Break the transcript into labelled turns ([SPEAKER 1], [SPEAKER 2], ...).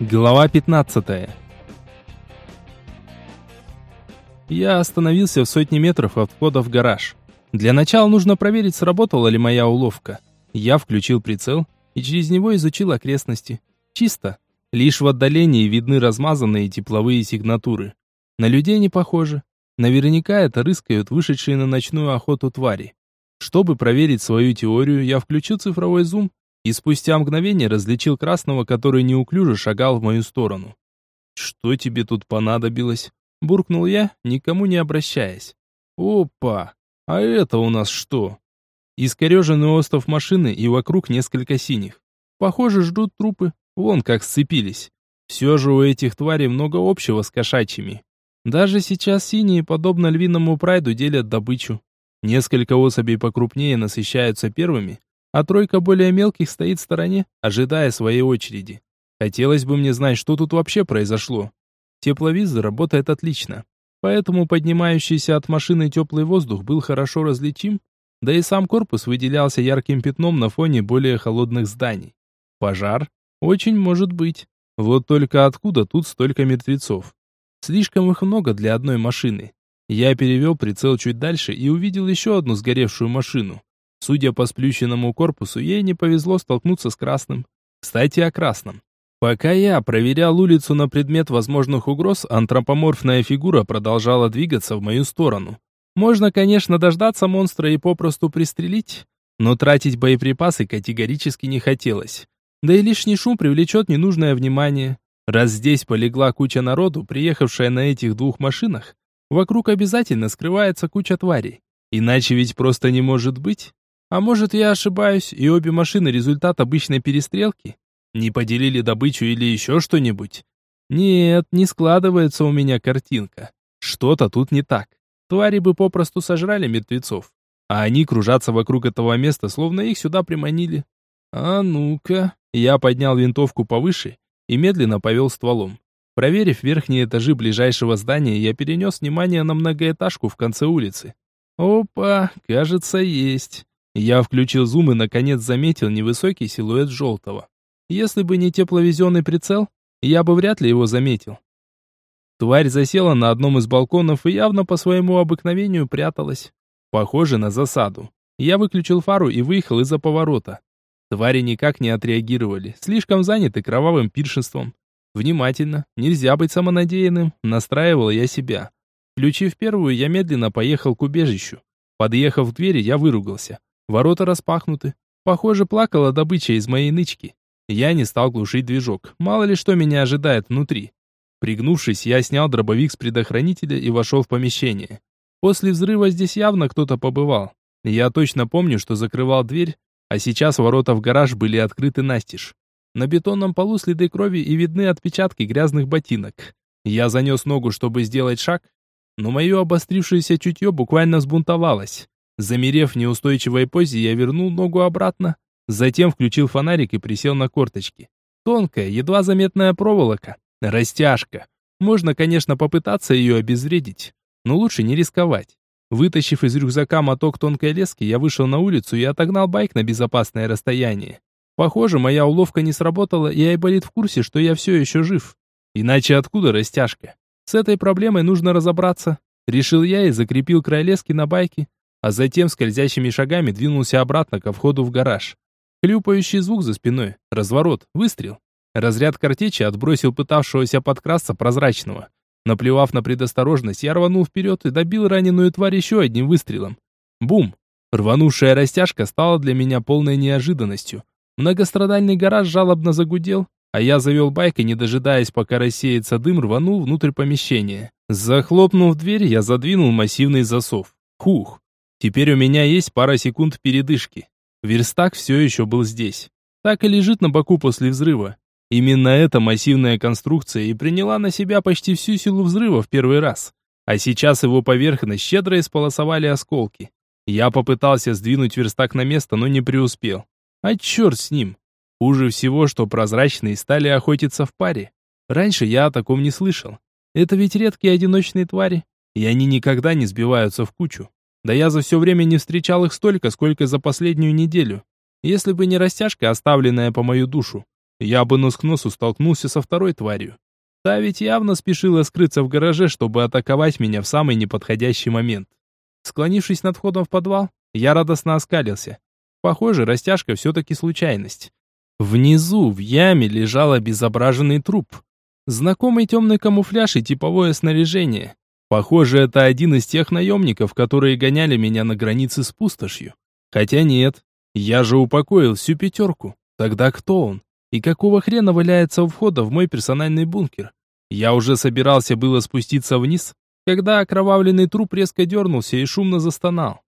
[SPEAKER 1] Глава 15. Я остановился в сотне метров от входа в гараж. Для начала нужно проверить, сработала ли моя уловка. Я включил прицел и через него изучил окрестности. Чисто. Лишь в отдалении видны размазанные тепловые сигнатуры. На людей не похоже. Наверняка это рыскают вышедшие на ночную охоту твари. Чтобы проверить свою теорию, я включил цифровой зум и спустя мгновение различил красного, который неуклюже шагал в мою сторону. «Что тебе тут понадобилось?» — буркнул я, никому не обращаясь. «Опа! А это у нас что?» Искореженный остов машины и вокруг несколько синих. Похоже, ждут трупы, вон как сцепились. Все же у этих тварей много общего с кошачьими. Даже сейчас синие, подобно львиному прайду, делят добычу. Несколько особей покрупнее насыщаются первыми, а тройка более мелких стоит в стороне, ожидая своей очереди. Хотелось бы мне знать, что тут вообще произошло. Тепловизор работает отлично, поэтому поднимающийся от машины теплый воздух был хорошо различим, да и сам корпус выделялся ярким пятном на фоне более холодных зданий. Пожар? Очень может быть. Вот только откуда тут столько мертвецов? Слишком их много для одной машины. Я перевел прицел чуть дальше и увидел еще одну сгоревшую машину. Судя по сплющенному корпусу, ей не повезло столкнуться с красным. Кстати, о красном. Пока я проверял улицу на предмет возможных угроз, антропоморфная фигура продолжала двигаться в мою сторону. Можно, конечно, дождаться монстра и попросту пристрелить, но тратить боеприпасы категорически не хотелось. Да и лишний шум привлечет ненужное внимание. Раз здесь полегла куча народу, приехавшая на этих двух машинах, вокруг обязательно скрывается куча тварей. Иначе ведь просто не может быть. А может, я ошибаюсь, и обе машины результат обычной перестрелки? Не поделили добычу или еще что-нибудь? Нет, не складывается у меня картинка. Что-то тут не так. Твари бы попросту сожрали мертвецов. А они кружатся вокруг этого места, словно их сюда приманили. А ну-ка. Я поднял винтовку повыше и медленно повел стволом. Проверив верхние этажи ближайшего здания, я перенес внимание на многоэтажку в конце улицы. Опа, кажется, есть. Я включил зум и наконец заметил невысокий силуэт желтого. Если бы не тепловизионный прицел, я бы вряд ли его заметил. Тварь засела на одном из балконов и явно по своему обыкновению пряталась. Похоже на засаду. Я выключил фару и выехал из-за поворота. Твари никак не отреагировали, слишком заняты кровавым пиршеством. Внимательно, нельзя быть самонадеянным, настраивал я себя. Включив первую, я медленно поехал к убежищу. Подъехав к двери, я выругался. Ворота распахнуты. Похоже, плакала добыча из моей нычки. Я не стал глушить движок. Мало ли что меня ожидает внутри. Пригнувшись, я снял дробовик с предохранителя и вошел в помещение. После взрыва здесь явно кто-то побывал. Я точно помню, что закрывал дверь, а сейчас ворота в гараж были открыты настежь. На бетонном полу следы крови и видны отпечатки грязных ботинок. Я занес ногу, чтобы сделать шаг, но мое обострившееся чутье буквально взбунтовалось. Замерев в неустойчивой позе, я вернул ногу обратно, затем включил фонарик и присел на корточки. Тонкая, едва заметная проволока, растяжка. Можно, конечно, попытаться ее обезвредить, но лучше не рисковать. Вытащив из рюкзака моток тонкой лески, я вышел на улицу и отогнал байк на безопасное расстояние. Похоже, моя уловка не сработала, и Айболит в курсе, что я все еще жив. Иначе откуда растяжка? С этой проблемой нужно разобраться. Решил я и закрепил край лески на байке, а затем скользящими шагами двинулся обратно ко входу в гараж. Хлюпающий звук за спиной, разворот, выстрел. Разряд картечи отбросил пытавшегося подкрасться прозрачного. Наплевав на предосторожность, я рванул вперед и добил раненую тварь еще одним выстрелом. Бум! Рванувшая растяжка стала для меня полной неожиданностью. Многострадальный гараж жалобно загудел, а я завел байк и, не дожидаясь, пока рассеется дым, рванул внутрь помещения. Захлопнув дверь, я задвинул массивный засов. Хух! Теперь у меня есть пара секунд передышки. Верстак все еще был здесь. Так и лежит на боку после взрыва. Именно эта массивная конструкция и приняла на себя почти всю силу взрыва в первый раз. А сейчас его поверхность щедро исполосовали осколки. Я попытался сдвинуть верстак на место, но не преуспел. А черт с ним. Хуже всего, что прозрачные стали охотиться в паре. Раньше я о таком не слышал. Это ведь редкие одиночные твари, и они никогда не сбиваются в кучу. Да я за все время не встречал их столько, сколько за последнюю неделю. Если бы не растяжка, оставленная по мою душу, я бы нос к носу столкнулся со второй тварью. Та ведь явно спешила скрыться в гараже, чтобы атаковать меня в самый неподходящий момент. Склонившись над входом в подвал, я радостно оскалился. Похоже, растяжка все-таки случайность. Внизу, в яме, лежал обезображенный труп. Знакомый темный камуфляж и типовое снаряжение. Похоже, это один из тех наемников, которые гоняли меня на границе с пустошью. Хотя нет, я же упокоил всю пятерку. Тогда кто он? И какого хрена валяется у входа в мой персональный бункер? Я уже собирался было спуститься вниз, когда окровавленный труп резко дернулся и шумно застонал.